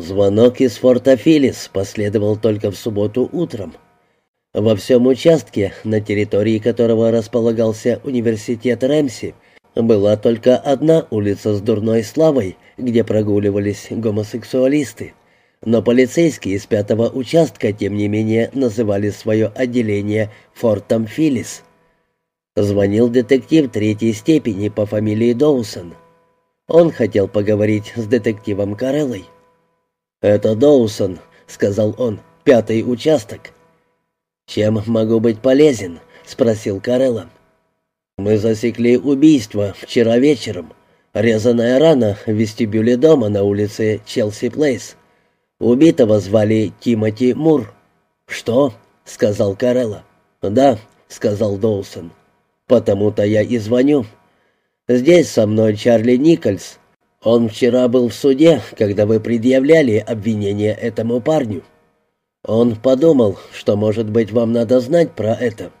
Звонок из форта Филлис последовал только в субботу утром. Во всем участке, на территории которого располагался университет Рэмси, была только одна улица с дурной славой, где прогуливались гомосексуалисты. Но полицейские из пятого участка, тем не менее, называли свое отделение «Фортом Филлис». Звонил детектив третьей степени по фамилии Доусон. Он хотел поговорить с детективом Кареллой. «Это Доусон», — сказал он, — «пятый участок». «Чем могу быть полезен?» — спросил Карелла. «Мы засекли убийство вчера вечером. Резаная рана в вестибюле дома на улице Челси Плейс. Убитого звали Тимоти Мур». «Что?» — сказал Карелла. «Да», — сказал Доусон. «Потому-то я и звоню. Здесь со мной Чарли Никольс, он вчера был в суде, когда вы предъявляли обвинение этому парню. Он подумал, что, может быть, вам надо знать про это.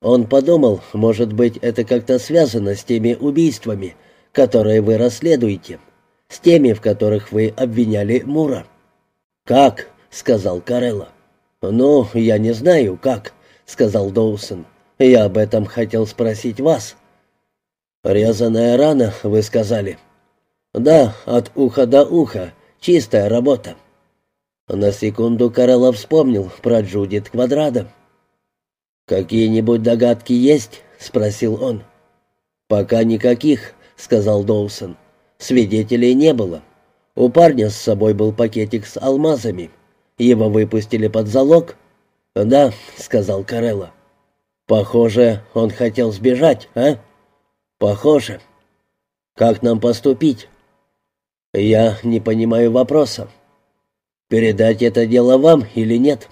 Он подумал, может быть, это как-то связано с теми убийствами, которые вы расследуете, с теми, в которых вы обвиняли Мура. «Как?» — сказал Карелла. «Ну, я не знаю, как», — сказал Доусон. «Я об этом хотел спросить вас». «Резаная рана, вы сказали». «Да, от уха до уха. Чистая работа». На секунду Карелов вспомнил про Джудит Квадрада. «Какие-нибудь догадки есть?» — спросил он. «Пока никаких», — сказал Доусон. «Свидетелей не было. У парня с собой был пакетик с алмазами. Его выпустили под залог?» «Да», — сказал Карелла. «Похоже, он хотел сбежать, а?» «Похоже». «Как нам поступить?» «Я не понимаю вопроса. Передать это дело вам или нет?»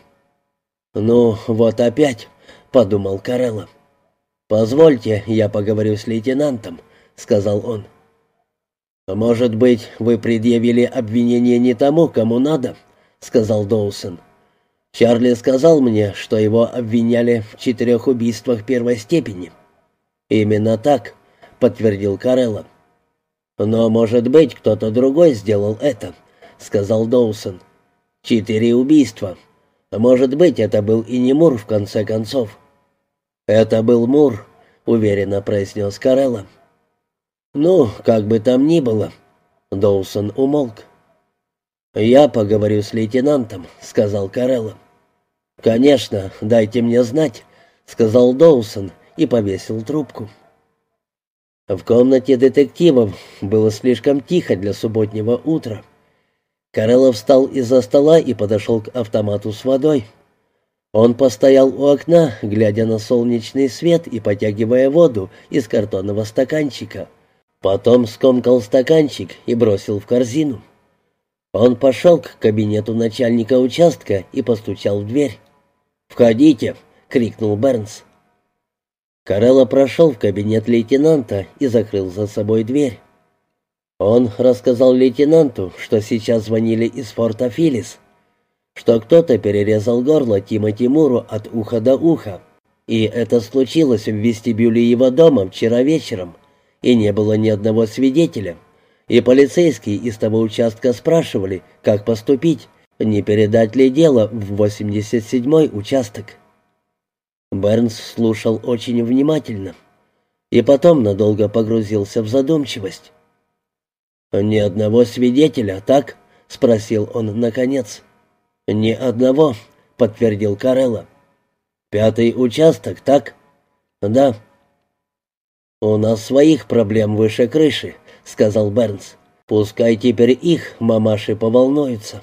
«Ну, вот опять», — подумал Карелла. «Позвольте, я поговорю с лейтенантом», — сказал он. «Может быть, вы предъявили обвинение не тому, кому надо», — сказал Доусон. «Чарли сказал мне, что его обвиняли в четырех убийствах первой степени». «Именно так», — подтвердил Карелла. «Но, может быть, кто-то другой сделал это», — сказал Доусон. «Четыре убийства. Может быть, это был и не Мур, в конце концов». «Это был Мур», — уверенно произнес Карелла. «Ну, как бы там ни было», — Доусон умолк. «Я поговорю с лейтенантом», — сказал Карелла. «Конечно, дайте мне знать», — сказал Доусон и повесил трубку. В комнате детективов было слишком тихо для субботнего утра. Карелов встал из-за стола и подошел к автомату с водой. Он постоял у окна, глядя на солнечный свет и потягивая воду из картонного стаканчика. Потом скомкал стаканчик и бросил в корзину. Он пошел к кабинету начальника участка и постучал в дверь. «Входите!» — крикнул Бернс. Карелла прошел в кабинет лейтенанта и закрыл за собой дверь. Он рассказал лейтенанту, что сейчас звонили из форта Филлис, что кто-то перерезал горло Тима Тимуру от уха до уха, и это случилось в вестибюле его дома вчера вечером, и не было ни одного свидетеля, и полицейские из того участка спрашивали, как поступить, не передать ли дело в 87-й участок. Бернс слушал очень внимательно и потом надолго погрузился в задумчивость. «Ни одного свидетеля, так?» — спросил он наконец. «Ни одного», — подтвердил Карелла. «Пятый участок, так?» «Да». «У нас своих проблем выше крыши», — сказал Бернс. «Пускай теперь их мамаши поволнуются».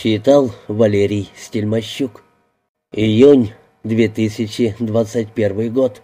Читал Валерий Стельмощук. Июнь 2021 год.